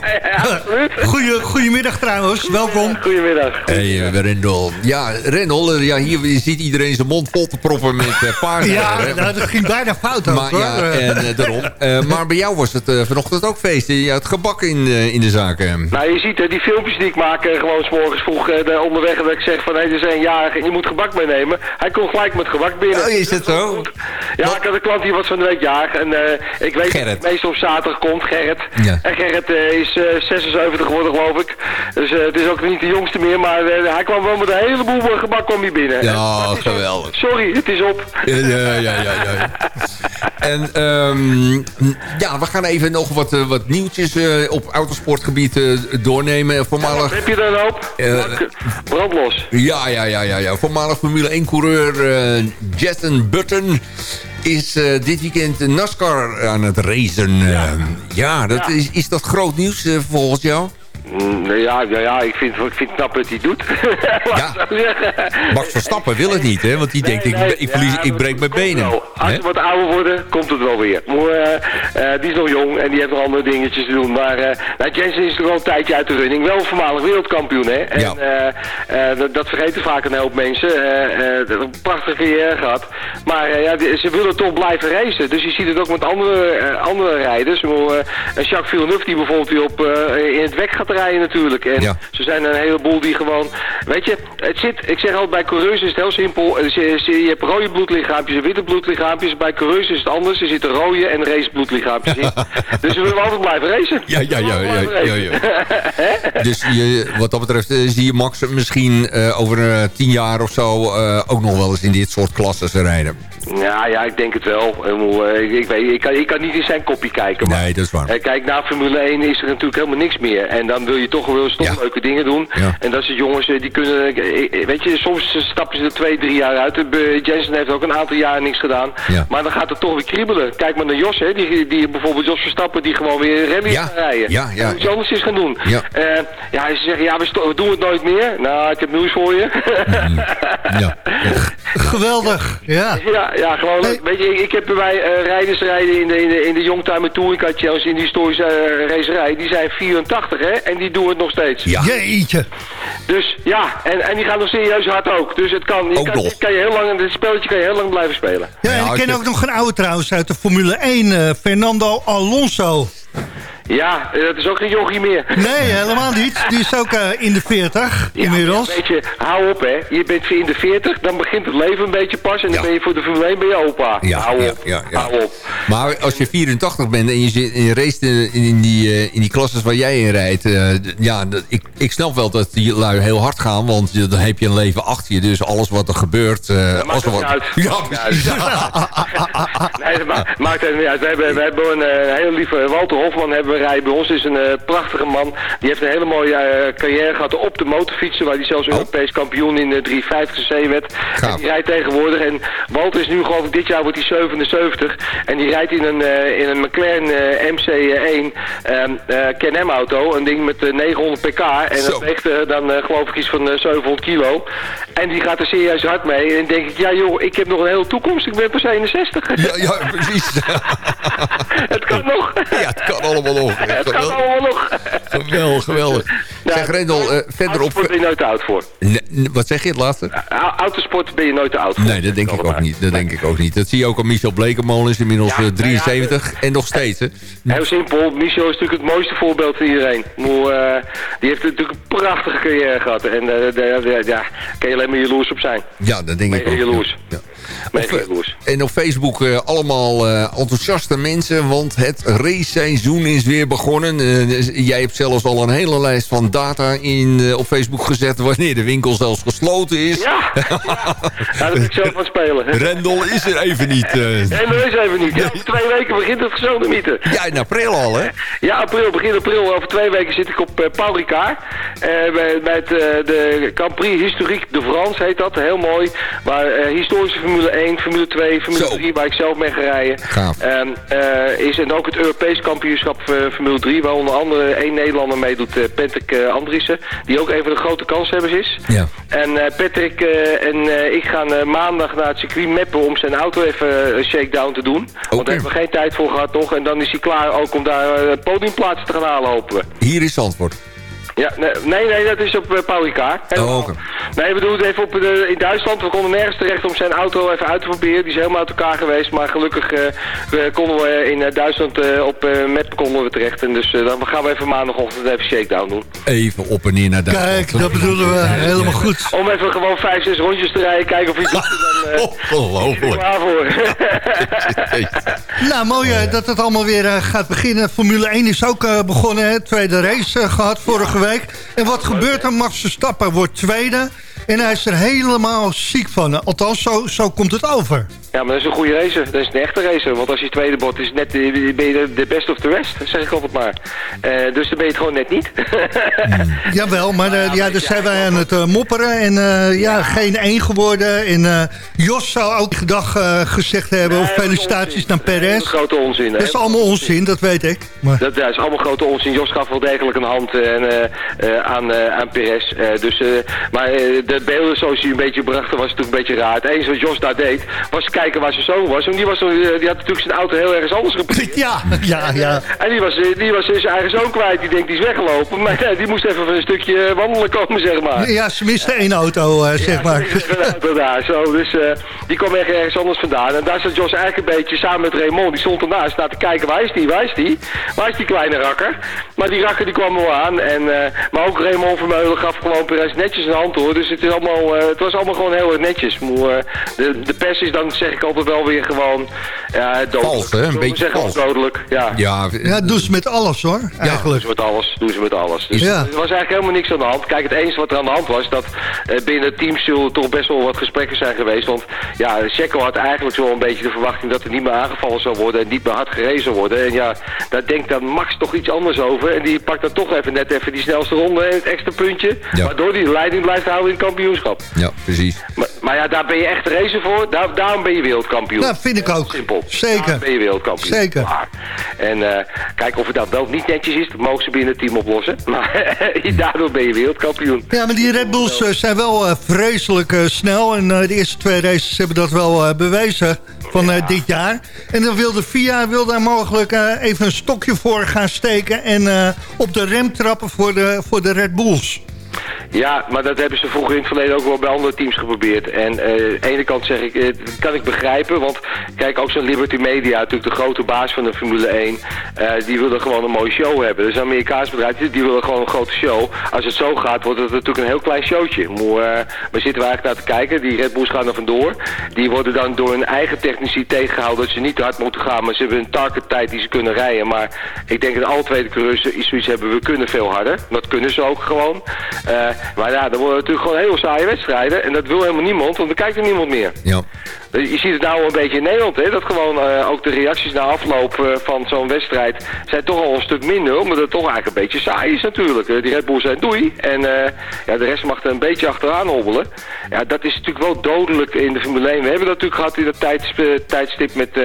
Goeie, goedemiddag trouwens, welkom. Goedemiddag. Hey, eh, Rendel. Ja, Rendel, ja, hier je ziet iedereen zijn mond vol te proppen met uh, paarden. Ja, nou, dat ging bijna fout ook Maar, hoor. ja, en daarom. Eh, maar bij jou was het eh, vanochtend ook feest. Je had gebak in, eh, in de zaken. Nou, je ziet hè, die filmpjes die ik maak, gewoon 's morgens vroeg eh, onderweg, dat ik zeg van, hé, er zijn jarig en je moet gebak meenemen. Hij komt gelijk met gebak binnen. Oh, is het zo? Ja, ik had een klant die was van de week jarig en eh, ik weet Gerrit. dat hij meestal op zaterdag komt, Gerrit. Ja. En Gerrit eh, is eh, 76 geworden, geloof ik. Dus eh, het is ook niet de jongste meer, maar eh, hij kwam wel met een heleboel eh, gebak kwam hier binnen. Ja, geweldig. Sorry, het is op. Ja, ja, ja, ja. ja. En ehm, ja, we gaan even nog wat, eh, wat nieuwtjes eh, op autosportgebied eh, doornemen. Voormalig... Heb je er een hoop? Eh, Brandlos. Ja, ja, ja, ja, ja. Voormalig Formule 1-coureur eh Jetson Button is eh, dit weekend NASCAR aan het racen. Ja, dat Ja. Is, is dat groot nieuws eh, volgens jou? Mm, nou ja, ja, ja ik, vind, ik vind het knap wat hij doet. Ja. Max Verstappen wil het niet, hè? Want die denkt, ik, nee, ik, verlies, ja, ik breek mijn benen. Als ze wat ouder worden, komt het wel weer. Maar, eh, eh, die is nog jong en die heeft nog andere dingetjes te doen. Maar nou, Jensen is er al een tijdje uit de running. Wel voormalig wereldkampioen, hè. En Ja. dat, dat vergeten vaak een hoop mensen. Een prachtige carrière gehad. Maar ja, die- ze willen toch blijven racen. Dus je ziet het ook met andere, andere rijders. Eh, Jacques Villeneuve die bijvoorbeeld weer op, in het weg gaat rijden natuurlijk. En Ja. zo zijn er een heleboel die gewoon... Weet je, het zit, ik zeg altijd bij coureurs is het heel simpel. Eh, Je, je, je hebt rode bloedlichaampjes en witte bloedlichaampjes. Bij coureurs is het anders. Er zitten rode en race bloedlichaampjes in. dus we willen altijd blijven racen. Ja, ja, ja, ja, ja. Dus je, wat dat betreft eh, zie je Max misschien eh, over eh, tien jaar of zo... eh, ook nog wel eens in dit soort klassen rijden. Ja, ja, ik denk het wel. Ik, eh, ik, weet, ik, kan, ik kan niet in zijn kopje kijken. Maar, Nee, dat is waar. eh, kijk, na Formule 1 is er natuurlijk helemaal niks meer. En dan wil je toch wel eens toch leuke dingen doen. En dat zijn jongens eh, die kunnen... eh, Weet je, soms stappen ze er twee, drie jaar uit. Eh, Jensen heeft ook een aantal jaar niks gedaan. Maar dan gaat het toch weer kriebelen. Kijk maar naar Jos, hè. Die, die bijvoorbeeld Jos Verstappen, die gewoon weer rally Ja, gaat rijden. ja, ja. En Iets anders is gaan doen. Ja. Eh, ja, ze zeggen, ja, we, doen het nooit meer. Nou, ik heb nieuws voor je. Geweldig, ja. Ja, ja gewoon. Weet je, ik, heb bij mij eh, rijders rijden in de, in de, in de Youngtimer Touring Car Challenge in die historische eh, racerij. Die zijn 84, hè? En die doen het nog steeds. Jeetje. Dus ja, en, en die gaan nog serieus hard ook. Dus het kan. Je kan, dit kan je heel lang, dit spelletje kan je heel lang blijven spelen. Ja, en ik ken ook nog een oude trouwens uit de Formule 1, eh, Fernando Alonso. Ja, eh, dat is ook geen jochie meer. Nee, helemaal niet. Die is ook eh, in de 40 inmiddels. Weet je, hou op hè. Je bent in de 40, dan begint het leven een beetje pas. En dan ben je voor de Formule 1 ben je opa. Ja, hou op. Hou op. Maar als je 84 bent en je, zit, en je race in, in, die, eh, in die klasses waar jij in rijdt... ja, ik, ik snap wel dat die lui heel hard gaan... want je- dan heb je een leven achter je. Dus alles wat er gebeurt... als er wat, uit. Ja, Maakt precies. Nee, dat maakt het niet uit. We hebben, we hebben een hele lieve Walter Hofman hebben we rijden bij ons. is een eh, prachtige man. Die heeft een hele mooie eh, carrière gehad op de motorfietsen. Waar hij zelfs Europees kampioen in de 350 C werd. En die rijdt tegenwoordig. En Walter is nu geloof ik dit jaar wordt hij 77. En die rijdt in een, eh, in een McLaren eh, MC1 ehm, eh, Can-Am auto. Een ding met eh, 900 pk. En dat weegt dan geloof ik iets van eh, 700 kilo. En die gaat er serieus hard mee. En dan denk ik, ja joh, ik heb nog een hele toekomst. Ik ben pas 61. Ja, ja, precies. het kan nog. Ja, het kan allemaal nog. Het kan allemaal nog. Geweldig, geweldig. Zeg Rendel, eh, verder op... Autosport ben je nooit te oud voor. Nee, wat zeg je het laatste? Autosport ben je nooit te oud voor. Nee, dat denk ik ook niet. Dat denk ik ook niet. Dat zie je ook al Michel Blekemolen is inmiddels eh, 73 en nog steeds. Hè? Heel simpel. Michel is natuurlijk het mooiste voorbeeld voor iedereen. Moe, eh, die heeft natuurlijk een prachtige carrière gehad. En eh, daar ja, kan je alleen maar jaloers op zijn. Ja, dat denk ik ook. jaloers. Ja. Jaloers. En op Facebook eh, allemaal eh, enthousiaste mensen, want het raceseizoen is weer begonnen. Eh, dus jij hebt zelfs al een hele lijst van data in, eh, op Facebook gezet wanneer de winkel zelfs gesloten is. Ja, ja. daar ben ik zelf het spelen. Rendel is er even niet. eh. Nee, dat is even niet. Ja, over twee weken begint het gesodemieten. Ja, in april al, hè? Ja, april, begin april. Over twee weken zit ik op Paul Ricard. Eh, bij, bij het, eh, de Grand Prix Historique de France heet dat. Heel mooi. Maar eh, historische Formule 1, Formule 2, Formule 3, waar ik zelf mee ga rijden. Is en ook het Europees kampioenschap eh, Formule 3, waar onder andere één Nederlander meedoet, eh, Patrick eh, Andriessen. Die ook een van de grote kanshebbers is. Ja. En Patrick en ik gaan maandag naar het circuit Meppen om zijn auto even een shakedown te doen. Want daar hebben we geen tijd voor gehad nog. En dan is hij klaar ook om daar podiumplaatsen te gaan halen, hopen we. Hier is Zandvoort. Ja, nee, nee, dat is op uh, Paul Ricard. Oh, oké. Nee, we doen het even op de, in Duitsland. We konden nergens terecht om zijn auto even uit te proberen. Die is helemaal uit elkaar geweest. Maar gelukkig eh, we konden we in eh, Duitsland eh, op uh, Map konden we terecht. En dus eh, dan gaan we even maandagochtend even shakedown doen. Even op en neer naar Duitsland. Kijk, dat bedoelen we helemaal goed. Om even gewoon vijf, zes rondjes te rijden. Kijken of je het dan... Ongelooflijk. klaar voor. Nou, mooi eh, dat het allemaal weer eh, gaat beginnen. Formule 1 is ook eh, begonnen, hè. tweede race eh, gehad vorige week. En wat gebeurt er? Max Verstappen wordt tweede. En hij is er helemaal ziek van. Althans, zo, zo komt het over. Ja, maar dat is een goede racer. Dat is een echte racer. Want als je tweede bot is, net, eh, ben je de, best of the rest. zeg ik altijd maar. Uh, dus dan ben je het gewoon net niet. Jawel, maar uh, ja, dus zijn wij aan het uh, mopperen. En uh, ja, geen één geworden. En Jos zou ook dag gezegd hebben. Nee, of felicitaties naar Perez. Dat is grote onzin. Dat is allemaal onzin, dat weet ik. Maar... Dat, is allemaal grote onzin. Jos gaf wel degelijk een hand en, aan, aan Perez. dus, maar de beelden zoals hij een beetje brachten was natuurlijk een beetje raar. Het enige wat Jos daar deed, was kijken waar zijn zoon was. En die, was, die had natuurlijk zijn auto heel ergens anders geparkeerd. Ja, ja, ja. En die was, die was zijn eigen zoon kwijt. Die denkt, die is weggelopen. Maar die moest even een stukje wandelen komen, zeg maar. Ja, ze miste één auto, uh, zeg ja, maar. Auto daar, zo. Dus uh, die kwam echt ergens anders vandaan. En daar zat Jos eigenlijk een beetje samen met Raymond. Die stond ernaast naar te kijken, waar is die, waar is die? Waar is die kleine rakker? Maar die rakker die kwam wel aan. En, uh, maar ook Raymond Vermeulen gaf gewoon Perez netjes een hand hoor. Dus het, is allemaal, het was allemaal gewoon heel netjes. Maar, de, de pers is dan, zeg zeg ik altijd wel weer gewoon... Ja, dodelijk. Vals, hè? Een beetje zeggen, vals. dodelijk. Ja. Ja, Ja, doen ze met alles hoor, eigenlijk. Doen ze met alles, doen ze met alles. Dus Ja. er was eigenlijk helemaal niks aan de hand. Kijk, het enige wat er aan de hand was, dat eh, binnen het team zullen toch best wel wat gesprekken zijn geweest. Want ja, Checo had eigenlijk zo een beetje de verwachting dat er niet meer aangevallen zou worden en niet meer hard gereden zou worden. En ja, daar denkt dan Max toch iets anders over. En die pakt dan toch even net even die snelste ronde en het extra puntje. Ja. Waardoor hij de leiding blijft houden in het kampioenschap. ja, precies. Maar, maar ja, daar ben je echt racer voor. Daar, daarom ben je wereldkampioen. Nou, vind ik ook. Simpel. Zeker. Daarom ben je wereldkampioen. Zeker. En eh, kijk of het dat wel niet netjes is, dat mogen ze binnen het team oplossen. Maar daardoor ben je wereldkampioen. Ja, maar die Red Bulls eh, zijn wel eh, vreselijk eh, snel. En eh, de eerste twee races hebben dat wel eh, bewezen van eh, dit jaar. En dan wilde FIA wil daar mogelijk eh, even een stokje voor gaan steken... en eh, op de rem trappen voor de, voor de Red Bulls. Ja, maar dat hebben ze vroeger in het verleden ook wel bij andere teams geprobeerd. En eh, aan de ene kant zeg ik, dat kan ik begrijpen. Want kijk, ook zo'n Liberty Media, natuurlijk de grote baas van de Formule 1... eh, die willen gewoon een mooie show hebben. Dus Amerikaans bedrijf, die- willen gewoon een grote show. Als het zo gaat, wordt het natuurlijk een heel klein showtje. Eh, waar zitten we eigenlijk naar te kijken? Die Red Bulls gaan er vandoor. Die worden dan door hun eigen technici tegengehouden... dat ze niet te hard moeten gaan, maar ze hebben een target tijd die ze kunnen rijden. Maar ik denk dat alle tweede coureurs iets zoiets hebben, we kunnen veel harder. Dat kunnen ze ook gewoon. Maar ja, dan worden natuurlijk gewoon heel saaie wedstrijden. En dat wil helemaal niemand, want dan kijkt er niemand meer. Ja. Je ziet het nou een beetje in Nederland, hè, dat gewoon eh, ook de reacties na afloop eh, van zo'n wedstrijd zijn toch al een stuk minder, omdat het toch eigenlijk een beetje saai is natuurlijk. Die Red Bulls zijn doei en eh, ja, de rest mag er een beetje achteraan hobbelen. Ja, dat is natuurlijk wel dodelijk in de Formule 1. We hebben dat natuurlijk gehad in dat tijds, tijdstip met,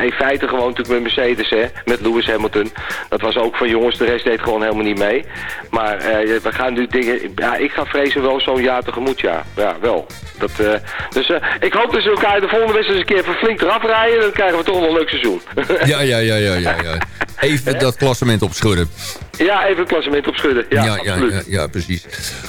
in feite gewoon natuurlijk met Mercedes, hè, met Lewis Hamilton. Dat was ook van jongens, de rest deed gewoon helemaal niet mee. Maar we gaan nu dingen, ja, ik ga vrezen wel zo'n jaar tegemoet, ja. Ja, wel. Dat, dus ik hoop dat ze elkaar volgende wedstrijd eens een keer even flink eraf rijden. Dan krijgen we toch wel een leuk seizoen. Ja, ja, ja, ja, ja. ja. Even dat klassement opschudden. Ja, even het klassement opschudden. Ja, Ja, ja, absoluut. ja, ja, precies.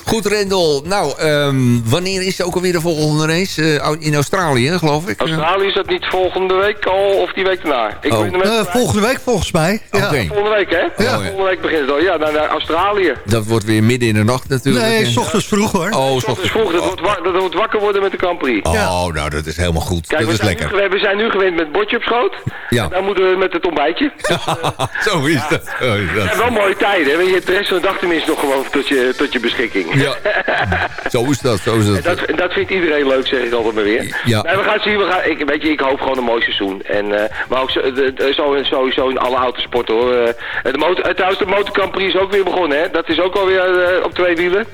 Goed, Rendel. Nou, ehm, wanneer is ook alweer de volgende race? Eh, in Australië, geloof ik. Australië is dat niet volgende week al of die week daarna? Ik Oh. weet het Eh, volgende week volgens mij. Ja. Volgende week, hè? ja. Volgende week begint het al. Ja, naar, naar Australië. Dat wordt weer midden in de nacht natuurlijk. Nee, s ochtends vroeg hoor. Oh, s ochtends vroeg, dat wordt, wa- dat wordt wakker worden met de Grand Prix. Oh, nou, dat is helemaal goed. Kijk, dat we is lekker. Nu, we zijn nu gewend met bordje op schoot. Ja. En dan moeten we met het ontbijtje. Zo is dat. Zo is Ja, dat. wel mooie tijden, hè? Je hebt de rest van de dag tenminste nog gewoon tot je, tot je beschikking. Ja. Zo is dat. Zo is En dat. dat, en dat vindt iedereen leuk, zeg ik altijd maar weer. Ja. Nee, we gaan zien. We gaan, ik, weet je, ik hoop gewoon een mooi seizoen. En, eh, maar ook zo, de, zo, sowieso in alle autosporten hoor. Eh, de motor, eh, trouwens, de Motor Grand Prix is ook weer begonnen. Hè? Dat is ook alweer eh, op twee wielen.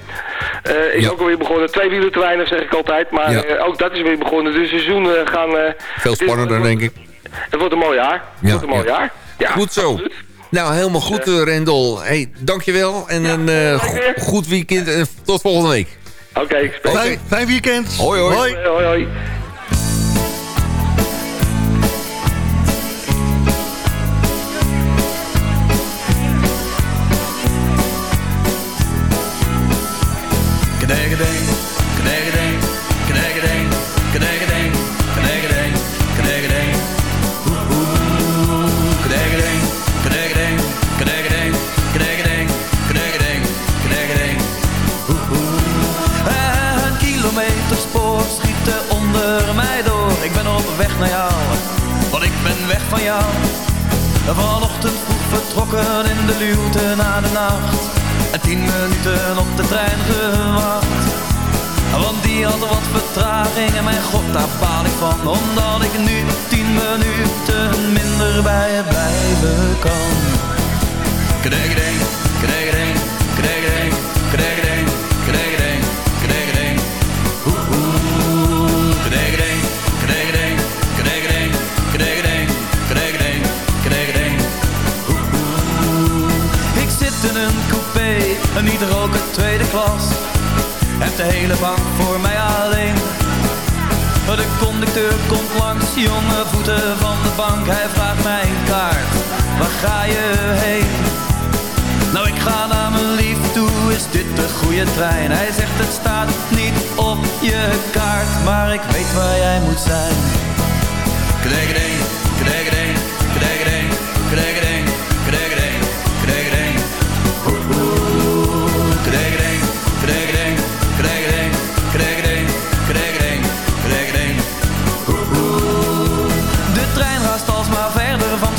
Is Ja. ook alweer begonnen. Twee wielen te weinig, zeg ik altijd. Maar Ja. ook dat is weer begonnen. Dus de seizoenen gaan... Veel is- spannender, denk ik. Het wordt een mooi jaar. Het Ja, wordt een mooi ja. jaar. Ja, Goed zo. absoluut. Nou, helemaal goed, eh, Rendel. Hey, dankjewel. En een eh, goed weekend. En tot volgende week. Oké, ik spreek. Fijn, fijn weekend. Hoi, hoi. Hoi, hoi, hoi. Want ik ben weg van jou. Vanochtend vroeg vertrokken in de luwte na de nacht En tien minuten op de trein gewacht. Want die had wat vertraging en mijn god daar baal ik van Omdat ik nu tien minuten minder bij je blijven kan. Kregedeng, kregedeng, kregedeng, Een coupé, niet roken tweede klas Heb de hele bank voor mij alleen De conducteur komt langs, jonge voeten van de bank Hij vraagt mij een kaart, waar ga je heen? Nou ik ga naar mijn lief toe, is dit de goede trein? Hij zegt het staat niet op je kaart Maar ik weet waar jij moet zijn Kregedeng, kregedeng, kregedeng,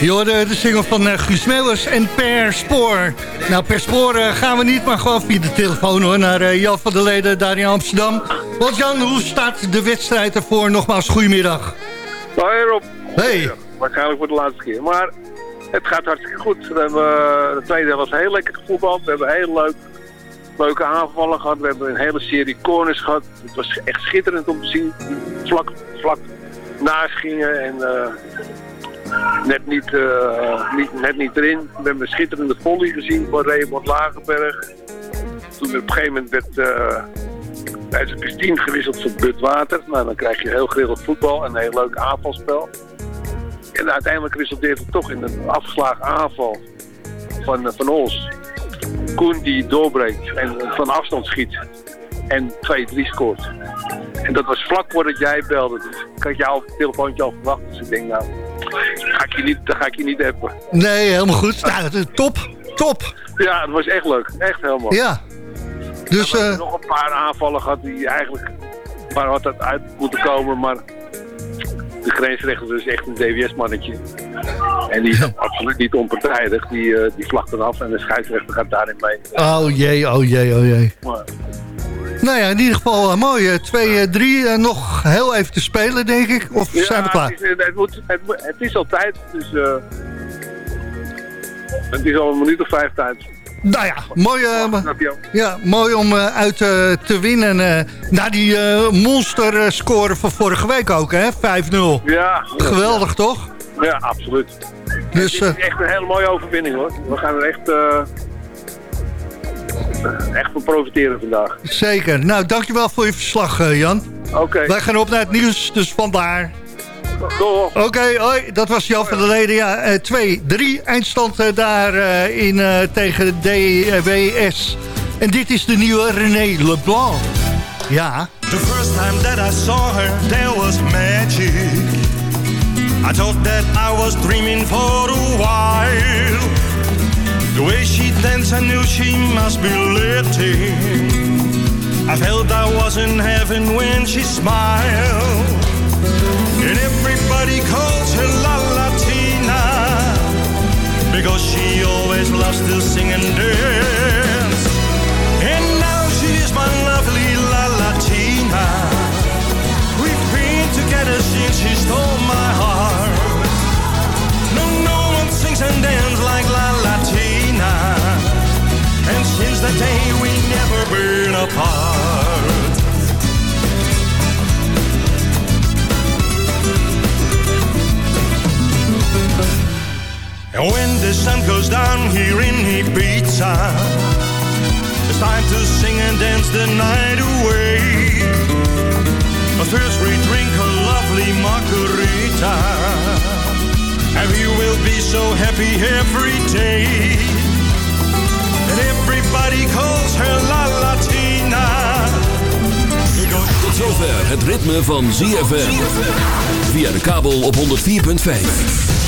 Je hoorde de single van uh, Guus Meeuwers en Per Spoor. Nou, per spoor eh, gaan we niet, maar gewoon via de telefoon hoor, naar eh, Jan van der Leden daar in Amsterdam. Want Jan, hoe staat de wedstrijd ervoor? Nogmaals, goedemiddag. Hoi Rob. Hey. Waarschijnlijk voor de laatste keer. Maar het gaat hartstikke goed. We hebben, de tweede was heel lekker gevoetbald. We hebben heel leuk, leuke aanvallen gehad. We hebben een hele serie corners gehad. Het was echt schitterend om te zien. Vlak, vlak naast gingen en eh, net, niet, eh, niet, net niet erin. We hebben een schitterende volley gezien van Raymond Lagerberg. Toen op een gegeven moment werd... eh tijdens het Christine gewisseld voor Bud Water. Nou, dan krijg je heel geregeld voetbal en een heel leuk aanvalspel. En uiteindelijk resulteert het toch in een afgeslagen aanval van, van ons. Koen die doorbreekt en van afstand schiet. En 2-3 scoort. En dat was vlak voordat jij belde. Dus ik had jou op het telefoontje al verwacht. Dus ik denk nou, ga ik je niet, dat ga ik je niet hebben. Nee, helemaal goed. Nou, top, top. Ja, het was echt leuk. Echt mooi. Ja. Dus, we hebben eh, nog een paar aanvallen gehad die eigenlijk waar had dat uit moeten komen, maar de grensrechter is echt een DWS-mannetje. En die is absoluut niet onpartijdig. Die, eh, die vlagt eraf en de scheidsrechter gaat daarin mee. Oh jee, oh jee, oh jee. Maar, Nou ja, in ieder geval uh, mooi. 2-3, nog heel even te spelen, denk ik. Of zijn we klaar? Het is, het, moet, het, moet- het is al tijd, dus eh, het is al een minuut of vijf tijd. Nou ja, mooi, eh, ja, mooi om eh, uit eh, te winnen. na die monster score van vorige week ook, hè? 5-0. Ja. Geweldig, toch? Ja, absoluut. Dus, het is echt een hele mooie overwinning hoor. We gaan er echt, echt van profiteren vandaag. Zeker. Nou, dankjewel voor je verslag, Jan. Oké. Wij gaan op naar het nieuws, dus vandaar. Oké, hoi, dat was Jan van der Leden. Ja, eh, 2-3 eindstand eh, daar eh, in, eh, tegen DWS. En dit is de nieuwe René Leblanc. Ja. The first time that I saw her, there was magic. I thought that I was dreaming for a while. The way she danced, I knew she must be lifting. I felt I was in heaven when she smiled. Everybody calls her La Latina. Because she always loves to sing and dance. And now she is my lovely La Latina. We've been together since she stole my heart. No, no one sings and dances like La Latina. And since that day we never been apart. When the sun goes down here in Ibiza, it's time to sing and dance the night away. But first we drink a lovely margarita, and we will be so happy every day. And everybody calls her La Latina. Tot zover het ritme van ZFM. Via de kabel op 104.5.